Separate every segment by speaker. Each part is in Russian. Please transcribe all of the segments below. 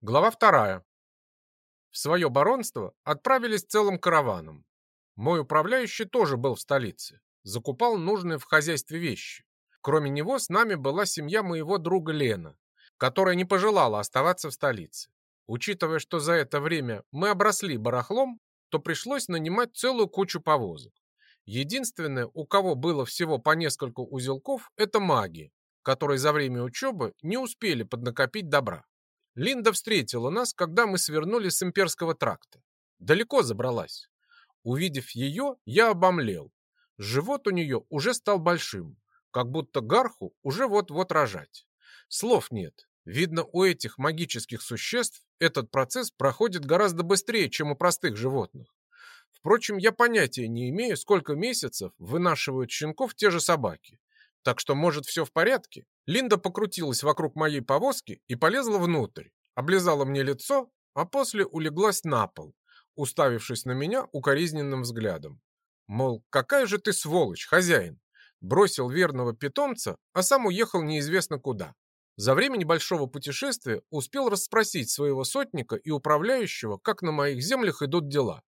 Speaker 1: Глава вторая. В свое баронство отправились целым караваном. Мой управляющий тоже был в столице, закупал нужные в хозяйстве вещи. Кроме него с нами была семья моего друга Лена, которая не пожелала оставаться в столице. Учитывая, что за это время мы обросли барахлом, то пришлось нанимать целую кучу повозок. Единственное, у кого было всего по нескольку узелков, это маги, которые за время учебы не успели поднакопить добра. Линда встретила нас, когда мы свернули с имперского тракта. Далеко забралась. Увидев ее, я обомлел. Живот у нее уже стал большим, как будто гарху уже вот-вот рожать. Слов нет. Видно, у этих магических существ этот процесс проходит гораздо быстрее, чем у простых животных. Впрочем, я понятия не имею, сколько месяцев вынашивают щенков те же собаки. Так что, может, все в порядке? Линда покрутилась вокруг моей повозки и полезла внутрь, облизала мне лицо, а после улеглась на пол, уставившись на меня укоризненным взглядом. Мол, какая же ты сволочь, хозяин! Бросил верного питомца, а сам уехал неизвестно куда. За время небольшого путешествия успел расспросить своего сотника и управляющего, как на моих землях идут дела.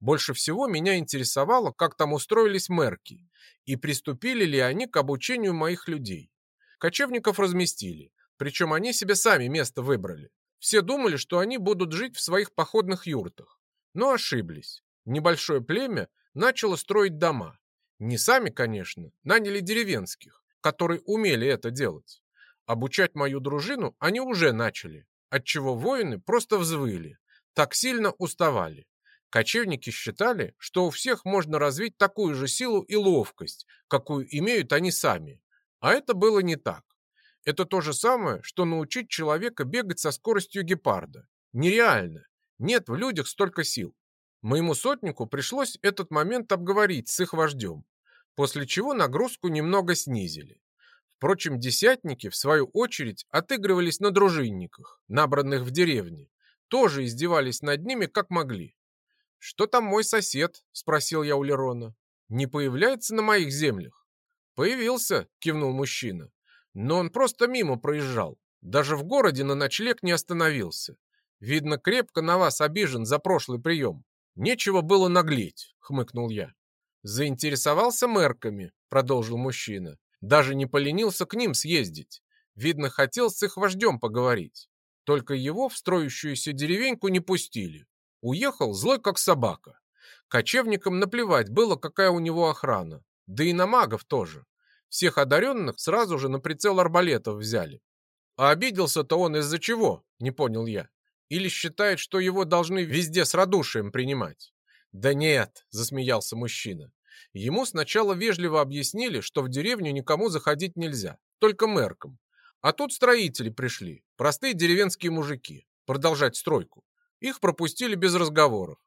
Speaker 1: Больше всего меня интересовало, как там устроились мерки и приступили ли они к обучению моих людей. Кочевников разместили, причем они себе сами место выбрали. Все думали, что они будут жить в своих походных юртах, но ошиблись. Небольшое племя начало строить дома. Не сами, конечно, наняли деревенских, которые умели это делать. Обучать мою дружину они уже начали, отчего воины просто взвыли, так сильно уставали. Кочевники считали, что у всех можно развить такую же силу и ловкость, какую имеют они сами. А это было не так. Это то же самое, что научить человека бегать со скоростью гепарда. Нереально. Нет в людях столько сил. Моему сотнику пришлось этот момент обговорить с их вождем, после чего нагрузку немного снизили. Впрочем, десятники, в свою очередь, отыгрывались на дружинниках, набранных в деревне, тоже издевались над ними как могли. «Что там мой сосед?» — спросил я у Лерона. «Не появляется на моих землях?» «Появился», — кивнул мужчина. «Но он просто мимо проезжал. Даже в городе на ночлег не остановился. Видно, крепко на вас обижен за прошлый прием. Нечего было наглеть», — хмыкнул я. «Заинтересовался мэрками», — продолжил мужчина. «Даже не поленился к ним съездить. Видно, хотел с их вождем поговорить. Только его в строящуюся деревеньку не пустили. Уехал злой, как собака. Кочевникам наплевать было, какая у него охрана. Да и на магов тоже. Всех одаренных сразу же на прицел арбалетов взяли. А обиделся-то он из-за чего, не понял я. Или считает, что его должны везде с радушием принимать? Да нет, засмеялся мужчина. Ему сначала вежливо объяснили, что в деревню никому заходить нельзя, только мэркам. А тут строители пришли, простые деревенские мужики, продолжать стройку. Их пропустили без разговоров.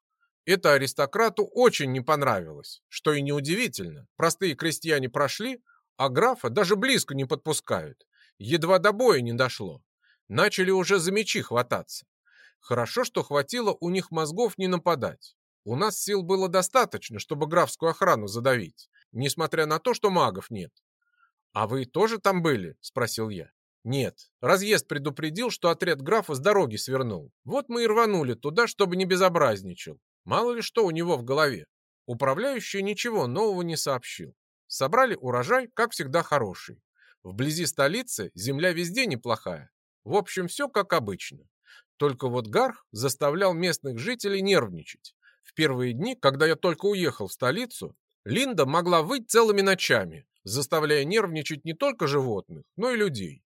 Speaker 1: Это аристократу очень не понравилось, что и неудивительно. Простые крестьяне прошли, а графа даже близко не подпускают. Едва до боя не дошло. Начали уже за мечи хвататься. Хорошо, что хватило у них мозгов не нападать. У нас сил было достаточно, чтобы графскую охрану задавить, несмотря на то, что магов нет. «А вы тоже там были?» – спросил я. Нет, разъезд предупредил, что отряд графа с дороги свернул. Вот мы и рванули туда, чтобы не безобразничал. Мало ли что у него в голове. Управляющий ничего нового не сообщил. Собрали урожай, как всегда, хороший. Вблизи столицы земля везде неплохая. В общем, все как обычно. Только вот Гарх заставлял местных жителей нервничать. В первые дни, когда я только уехал в столицу, Линда могла выть целыми ночами, заставляя нервничать не только животных, но и людей.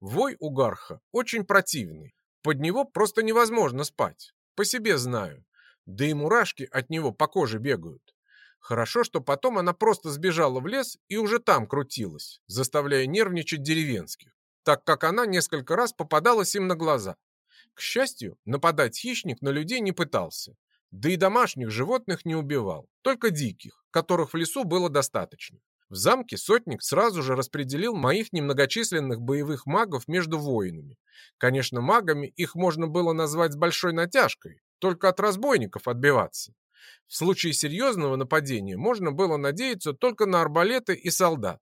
Speaker 1: Вой у Гарха очень противный. Под него просто невозможно спать. По себе знаю. Да и мурашки от него по коже бегают. Хорошо, что потом она просто сбежала в лес и уже там крутилась, заставляя нервничать деревенских, так как она несколько раз попадалась им на глаза. К счастью, нападать хищник на людей не пытался. Да и домашних животных не убивал, только диких, которых в лесу было достаточно. В замке сотник сразу же распределил моих немногочисленных боевых магов между воинами. Конечно, магами их можно было назвать с большой натяжкой, только от разбойников отбиваться. В случае серьезного нападения можно было надеяться только на арбалеты и солдат.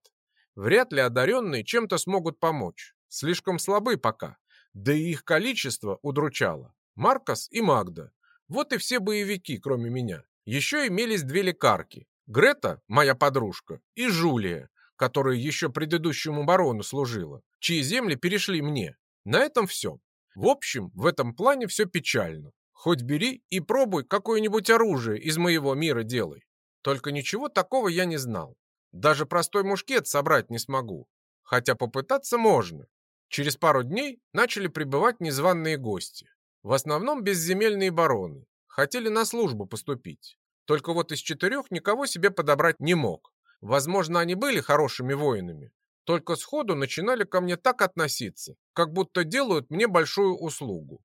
Speaker 1: Вряд ли одаренные чем-то смогут помочь. Слишком слабы пока. Да и их количество удручало. Маркос и Магда. Вот и все боевики, кроме меня. Еще имелись две лекарки. Грета, моя подружка, и Жулия, которая еще предыдущему барону служила, чьи земли перешли мне. На этом все. В общем, в этом плане все печально. Хоть бери и пробуй какое-нибудь оружие из моего мира делай. Только ничего такого я не знал. Даже простой мушкет собрать не смогу. Хотя попытаться можно. Через пару дней начали прибывать незваные гости. В основном безземельные бароны. Хотели на службу поступить. Только вот из четырех никого себе подобрать не мог. Возможно, они были хорошими воинами. Только сходу начинали ко мне так относиться, как будто делают мне большую услугу.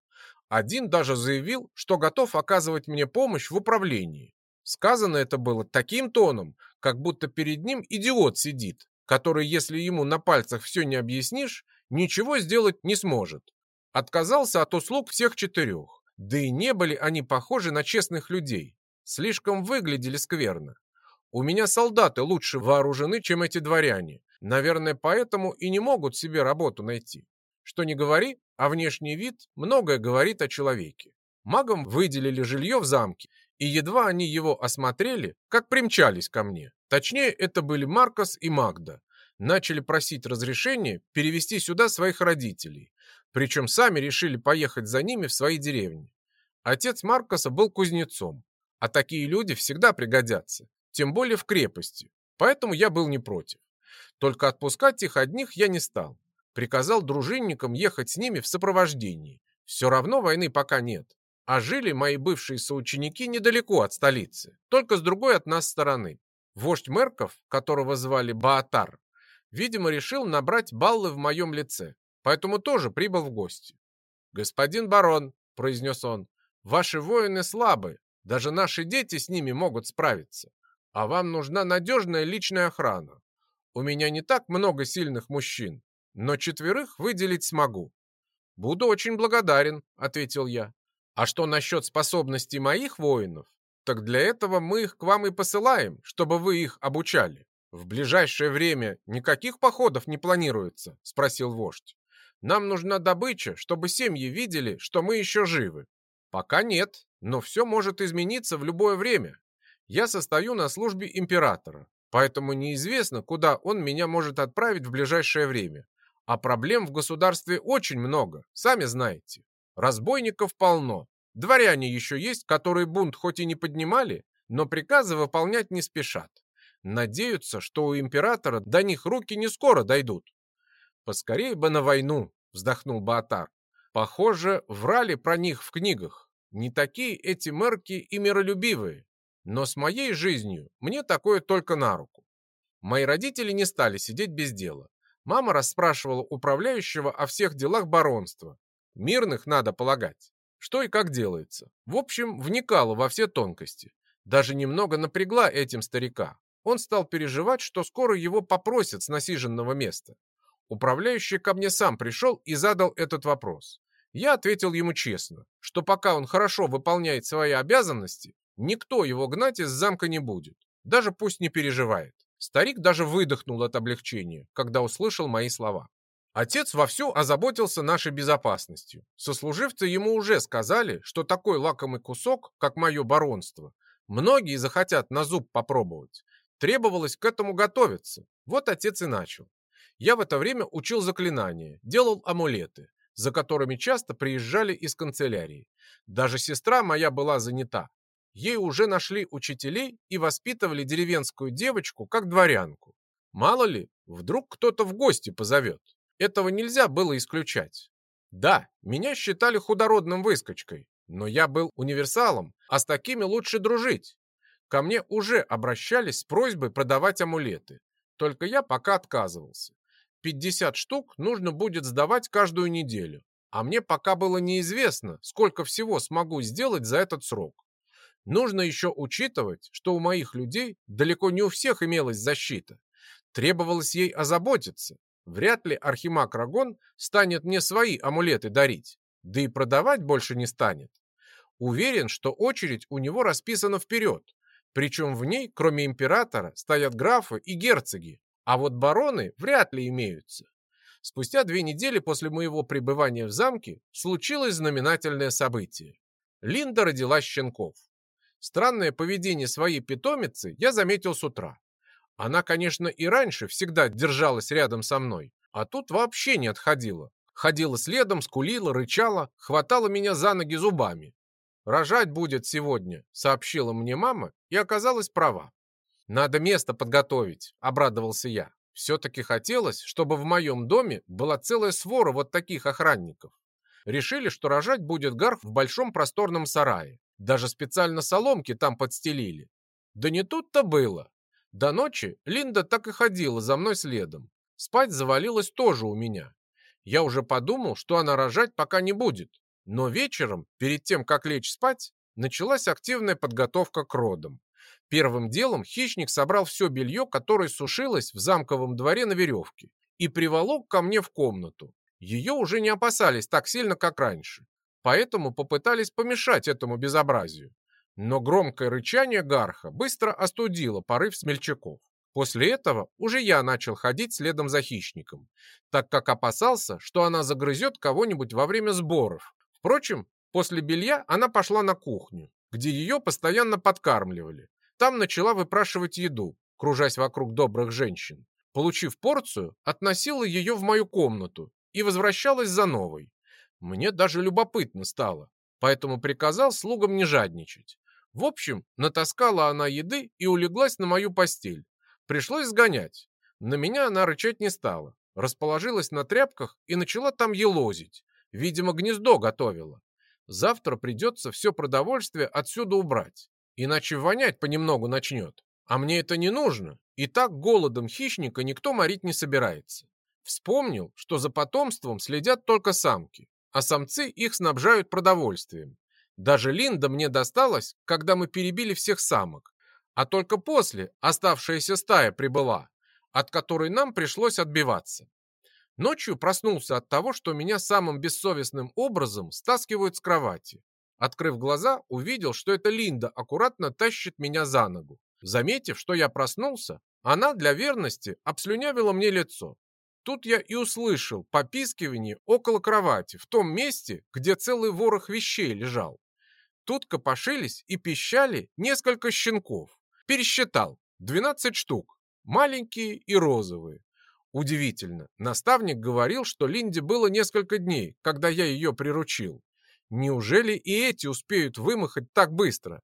Speaker 1: Один даже заявил, что готов оказывать мне помощь в управлении. Сказано это было таким тоном, как будто перед ним идиот сидит, который, если ему на пальцах все не объяснишь, ничего сделать не сможет. Отказался от услуг всех четырех. Да и не были они похожи на честных людей. Слишком выглядели скверно. У меня солдаты лучше вооружены, чем эти дворяне. Наверное, поэтому и не могут себе работу найти. Что не говори, а внешний вид многое говорит о человеке. Магам выделили жилье в замке, и едва они его осмотрели, как примчались ко мне. Точнее, это были Маркос и Магда. Начали просить разрешения перевести сюда своих родителей. Причем сами решили поехать за ними в свои деревни. Отец Маркоса был кузнецом, а такие люди всегда пригодятся, тем более в крепости. Поэтому я был не против. Только отпускать их одних я не стал. Приказал дружинникам ехать с ними в сопровождении. Все равно войны пока нет. А жили мои бывшие соученики недалеко от столицы, только с другой от нас стороны. Вождь Мерков, которого звали Баатар, видимо, решил набрать баллы в моем лице, поэтому тоже прибыл в гости. «Господин барон», — произнес он, — «ваши воины слабы, даже наши дети с ними могут справиться, а вам нужна надежная личная охрана. У меня не так много сильных мужчин, но четверых выделить смогу». «Буду очень благодарен», — ответил я. «А что насчет способностей моих воинов? Так для этого мы их к вам и посылаем, чтобы вы их обучали». «В ближайшее время никаких походов не планируется?» — спросил вождь. «Нам нужна добыча, чтобы семьи видели, что мы еще живы». «Пока нет, но все может измениться в любое время. Я состою на службе императора, поэтому неизвестно, куда он меня может отправить в ближайшее время. А проблем в государстве очень много, сами знаете. Разбойников полно. Дворяне еще есть, которые бунт хоть и не поднимали, но приказы выполнять не спешат. Надеются, что у императора до них руки не скоро дойдут. Поскорее бы на войну, вздохнул Баатар. Похоже, врали про них в книгах. Не такие эти мерки и миролюбивые. Но с моей жизнью мне такое только на руку. Мои родители не стали сидеть без дела. Мама расспрашивала управляющего о всех делах баронства. Мирных надо полагать. Что и как делается. В общем, вникала во все тонкости. Даже немного напрягла этим старика. Он стал переживать, что скоро его попросят с насиженного места. Управляющий ко мне сам пришел и задал этот вопрос. Я ответил ему честно, что пока он хорошо выполняет свои обязанности, никто его гнать из замка не будет. Даже пусть не переживает. Старик даже выдохнул от облегчения, когда услышал мои слова. Отец вовсю озаботился нашей безопасностью. Сослуживцы ему уже сказали, что такой лакомый кусок, как мое баронство, многие захотят на зуб попробовать. Требовалось к этому готовиться. Вот отец и начал. Я в это время учил заклинания, делал амулеты, за которыми часто приезжали из канцелярии. Даже сестра моя была занята. Ей уже нашли учителей и воспитывали деревенскую девочку как дворянку. Мало ли, вдруг кто-то в гости позовет. Этого нельзя было исключать. Да, меня считали худородным выскочкой, но я был универсалом, а с такими лучше дружить. Ко мне уже обращались с просьбой продавать амулеты, только я пока отказывался. 50 штук нужно будет сдавать каждую неделю, а мне пока было неизвестно, сколько всего смогу сделать за этот срок. Нужно еще учитывать, что у моих людей далеко не у всех имелась защита. Требовалось ей озаботиться. Вряд ли Архимаг Рагон станет мне свои амулеты дарить, да и продавать больше не станет. Уверен, что очередь у него расписана вперед, причем в ней, кроме императора, стоят графы и герцоги, а вот бароны вряд ли имеются. Спустя две недели после моего пребывания в замке случилось знаменательное событие. Линда родила щенков. Странное поведение своей питомицы я заметил с утра. Она, конечно, и раньше всегда держалась рядом со мной, а тут вообще не отходила. Ходила следом, скулила, рычала, хватала меня за ноги зубами. «Рожать будет сегодня», — сообщила мне мама и оказалась права. «Надо место подготовить», — обрадовался я. Все-таки хотелось, чтобы в моем доме была целая свора вот таких охранников. Решили, что рожать будет Гарх в большом просторном сарае. Даже специально соломки там подстелили. Да не тут-то было. До ночи Линда так и ходила за мной следом. Спать завалилась тоже у меня. Я уже подумал, что она рожать пока не будет. Но вечером, перед тем, как лечь спать, началась активная подготовка к родам. Первым делом хищник собрал все белье, которое сушилось в замковом дворе на веревке, и приволок ко мне в комнату. Ее уже не опасались так сильно, как раньше, поэтому попытались помешать этому безобразию. Но громкое рычание Гарха быстро остудило порыв смельчаков. После этого уже я начал ходить следом за хищником, так как опасался, что она загрызет кого-нибудь во время сборов. Впрочем, после белья она пошла на кухню, где ее постоянно подкармливали. Там начала выпрашивать еду, кружась вокруг добрых женщин. Получив порцию, относила ее в мою комнату и возвращалась за новой. Мне даже любопытно стало, поэтому приказал слугам не жадничать. В общем, натаскала она еды и улеглась на мою постель. Пришлось сгонять. На меня она рычать не стала. Расположилась на тряпках и начала там елозить. Видимо, гнездо готовила. Завтра придется все продовольствие отсюда убрать иначе вонять понемногу начнет. А мне это не нужно, и так голодом хищника никто морить не собирается. Вспомнил, что за потомством следят только самки, а самцы их снабжают продовольствием. Даже Линда мне досталась, когда мы перебили всех самок, а только после оставшаяся стая прибыла, от которой нам пришлось отбиваться. Ночью проснулся от того, что меня самым бессовестным образом стаскивают с кровати. Открыв глаза, увидел, что это Линда аккуратно тащит меня за ногу. Заметив, что я проснулся, она для верности обслюнявила мне лицо. Тут я и услышал попискивание около кровати, в том месте, где целый ворох вещей лежал. Тут копошились и пищали несколько щенков. Пересчитал, 12 штук, маленькие и розовые. Удивительно, наставник говорил, что Линде было несколько дней, когда я ее приручил. Неужели и эти успеют вымахать так быстро?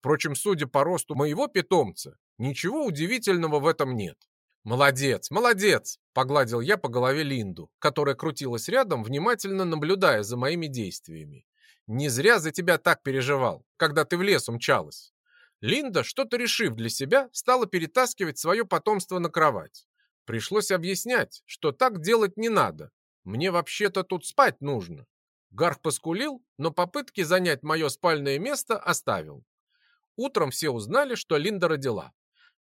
Speaker 1: Впрочем, судя по росту моего питомца, ничего удивительного в этом нет. «Молодец, молодец!» – погладил я по голове Линду, которая крутилась рядом, внимательно наблюдая за моими действиями. «Не зря за тебя так переживал, когда ты в лес умчалась». Линда, что-то решив для себя, стала перетаскивать свое потомство на кровать. Пришлось объяснять, что так делать не надо. Мне вообще-то тут спать нужно. Гарх поскулил, но попытки занять мое спальное место оставил. Утром все узнали, что Линда родила.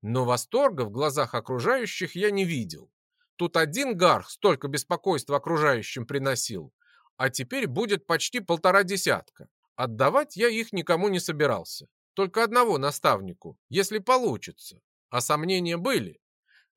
Speaker 1: Но восторга в глазах окружающих я не видел. Тут один Гарх столько беспокойства окружающим приносил, а теперь будет почти полтора десятка. Отдавать я их никому не собирался. Только одного наставнику, если получится. А сомнения были.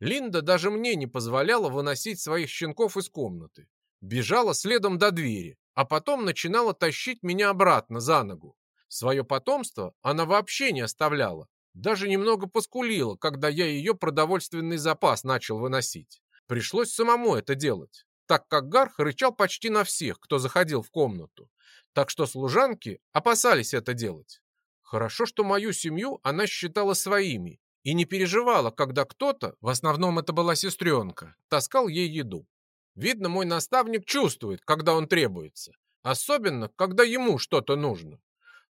Speaker 1: Линда даже мне не позволяла выносить своих щенков из комнаты. Бежала следом до двери, а потом начинала тащить меня обратно за ногу. Свое потомство она вообще не оставляла, даже немного поскулила, когда я ее продовольственный запас начал выносить. Пришлось самому это делать, так как Гарх рычал почти на всех, кто заходил в комнату. Так что служанки опасались это делать. Хорошо, что мою семью она считала своими и не переживала, когда кто-то, в основном это была сестренка, таскал ей еду. Видно, мой наставник чувствует, когда он требуется, особенно, когда ему что-то нужно.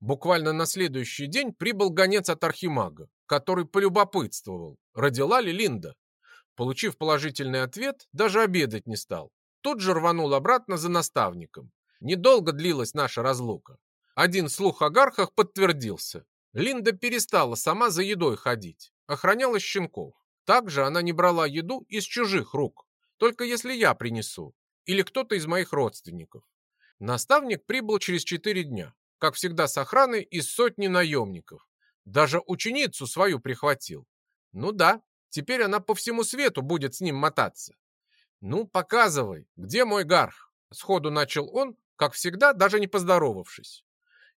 Speaker 1: Буквально на следующий день прибыл гонец от архимага, который полюбопытствовал, родила ли Линда. Получив положительный ответ, даже обедать не стал. Тут же рванул обратно за наставником. Недолго длилась наша разлука. Один слух о гархах подтвердился. Линда перестала сама за едой ходить, охраняла щенков. Также она не брала еду из чужих рук, только если я принесу или кто-то из моих родственников. Наставник прибыл через четыре дня, как всегда с охраной из сотни наемников. Даже ученицу свою прихватил. Ну да, теперь она по всему свету будет с ним мотаться. «Ну, показывай, где мой гарх?» Сходу начал он, как всегда, даже не поздоровавшись.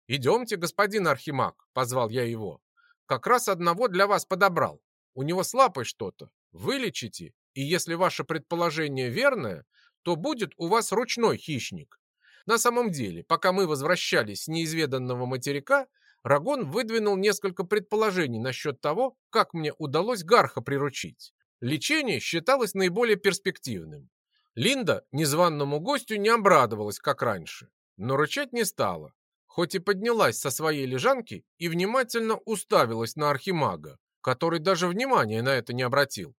Speaker 1: «Идемте, господин Архимаг», — позвал я его. «Как раз одного для вас подобрал. У него с лапой что-то. Вылечите, и если ваше предположение верное, то будет у вас ручной хищник». На самом деле, пока мы возвращались с неизведанного материка, Рагон выдвинул несколько предположений насчет того, как мне удалось Гарха приручить. Лечение считалось наиболее перспективным. Линда незваному гостю не обрадовалась, как раньше, но рычать не стала, хоть и поднялась со своей лежанки и внимательно уставилась на архимага, который даже внимания на это не обратил.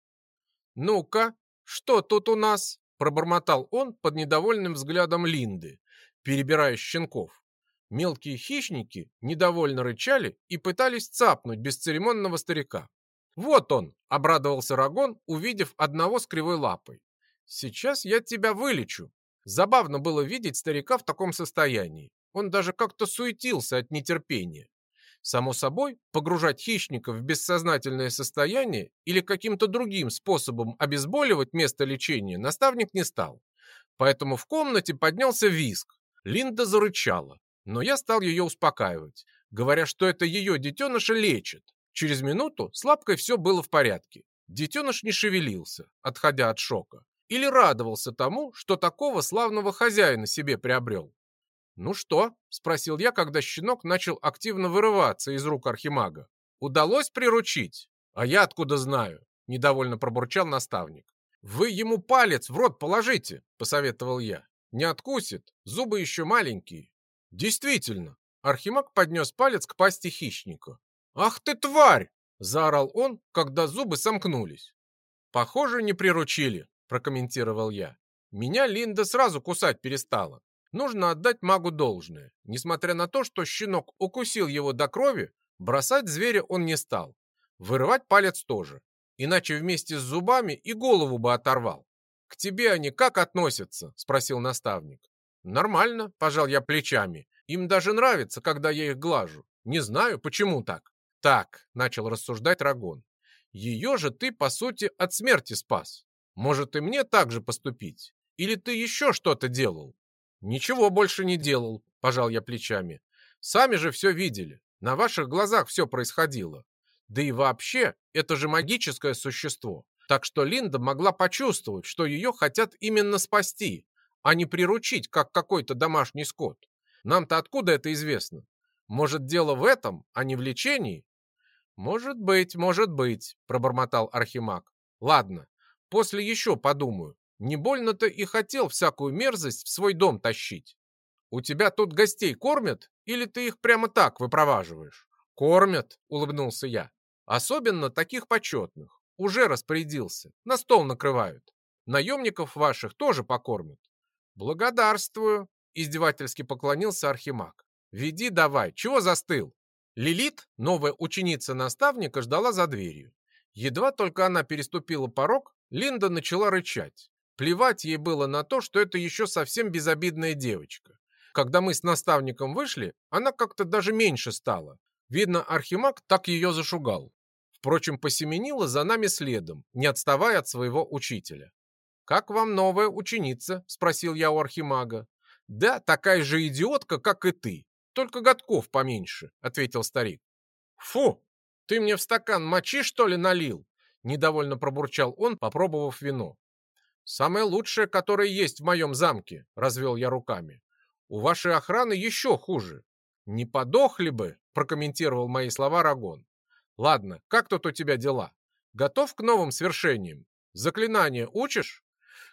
Speaker 1: «Ну-ка, что тут у нас?» – пробормотал он под недовольным взглядом Линды, перебирая щенков. Мелкие хищники недовольно рычали и пытались цапнуть бесцеремонного старика. «Вот он!» – обрадовался Рагон, увидев одного с кривой лапой. «Сейчас я тебя вылечу». Забавно было видеть старика в таком состоянии. Он даже как-то суетился от нетерпения. Само собой, погружать хищника в бессознательное состояние или каким-то другим способом обезболивать место лечения наставник не стал. Поэтому в комнате поднялся визг. Линда зарычала, но я стал ее успокаивать, говоря, что это ее детеныша лечит. Через минуту с лапкой все было в порядке. Детеныш не шевелился, отходя от шока или радовался тому, что такого славного хозяина себе приобрел. «Ну что?» – спросил я, когда щенок начал активно вырываться из рук архимага. «Удалось приручить?» «А я откуда знаю?» – недовольно пробурчал наставник. «Вы ему палец в рот положите!» – посоветовал я. «Не откусит, зубы еще маленькие». «Действительно!» – архимаг поднес палец к пасти хищника. «Ах ты тварь!» – заорал он, когда зубы сомкнулись. «Похоже, не приручили», прокомментировал я. Меня Линда сразу кусать перестала. Нужно отдать магу должное. Несмотря на то, что щенок укусил его до крови, бросать зверя он не стал. Вырывать палец тоже. Иначе вместе с зубами и голову бы оторвал. «К тебе они как относятся?» – спросил наставник. «Нормально», – пожал я плечами. «Им даже нравится, когда я их глажу. Не знаю, почему так». «Так», – начал рассуждать Рагон. «Ее же ты, по сути, от смерти спас. Может, и мне так же поступить? Или ты еще что-то делал?» «Ничего больше не делал», – пожал я плечами. «Сами же все видели. На ваших глазах все происходило. Да и вообще, это же магическое существо. Так что Линда могла почувствовать, что ее хотят именно спасти, а не приручить, как какой-то домашний скот. Нам-то откуда это известно? Может, дело в этом, а не в лечении?» «Может быть, может быть», – пробормотал Архимаг. «Ладно, После еще подумаю. Не больно-то и хотел всякую мерзость в свой дом тащить. У тебя тут гостей кормят или ты их прямо так выпроваживаешь? Кормят, улыбнулся я. Особенно таких почетных. Уже распорядился. На стол накрывают. Наемников ваших тоже покормят. Благодарствую, издевательски поклонился Архимаг. Веди давай, чего застыл? Лилит, новая ученица наставника, ждала за дверью. Едва только она переступила порог, Линда начала рычать. Плевать ей было на то, что это еще совсем безобидная девочка. Когда мы с наставником вышли, она как-то даже меньше стала. Видно, Архимаг так ее зашугал. Впрочем, посеменила за нами следом, не отставая от своего учителя. «Как вам новая ученица?» – спросил я у Архимага. «Да, такая же идиотка, как и ты, только годков поменьше», – ответил старик. «Фу, ты мне в стакан мочи, что ли, налил?» Недовольно пробурчал он, попробовав вино. «Самое лучшее, которое есть в моем замке», — развел я руками. «У вашей охраны еще хуже». «Не подохли бы», — прокомментировал мои слова Рагон. «Ладно, как тут у тебя дела? Готов к новым свершениям? Заклинания учишь?»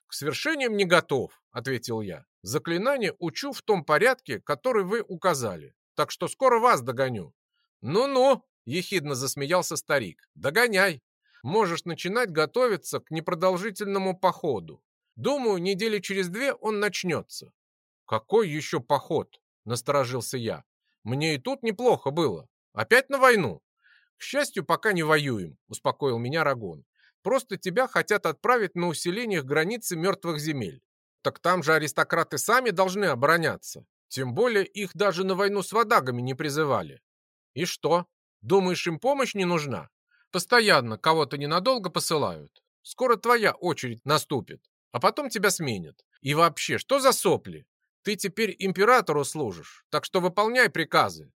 Speaker 1: «К свершениям не готов», — ответил я. «Заклинания учу в том порядке, который вы указали, так что скоро вас догоню». «Ну-ну», — ехидно засмеялся старик, — «догоняй» можешь начинать готовиться к непродолжительному походу. Думаю, недели через две он начнется». «Какой еще поход?» – насторожился я. «Мне и тут неплохо было. Опять на войну?» «К счастью, пока не воюем», – успокоил меня Рагон. «Просто тебя хотят отправить на усиление границы мертвых земель. Так там же аристократы сами должны обороняться. Тем более их даже на войну с водагами не призывали. И что? Думаешь, им помощь не нужна? Постоянно кого-то ненадолго посылают. Скоро твоя очередь наступит. а потом тебя сменят. И вообще, что за сопли? Ты теперь императору служишь, так что выполняй приказы.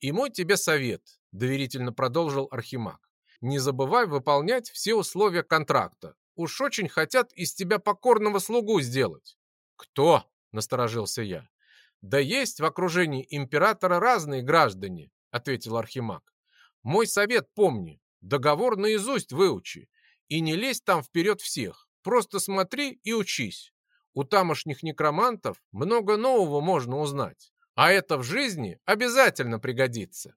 Speaker 1: И мой тебе совет, доверительно продолжил Архимаг. Не забывай выполнять все условия контракта. Уж очень хотят из тебя покорного слугу сделать. Кто? Насторожился я. Да есть в окружении императора разные граждане, ответил Архимаг. Мой совет помни, договор наизусть выучи и не лезь там вперед всех. Просто смотри и учись. У тамошних некромантов много нового можно узнать, а это в жизни обязательно пригодится.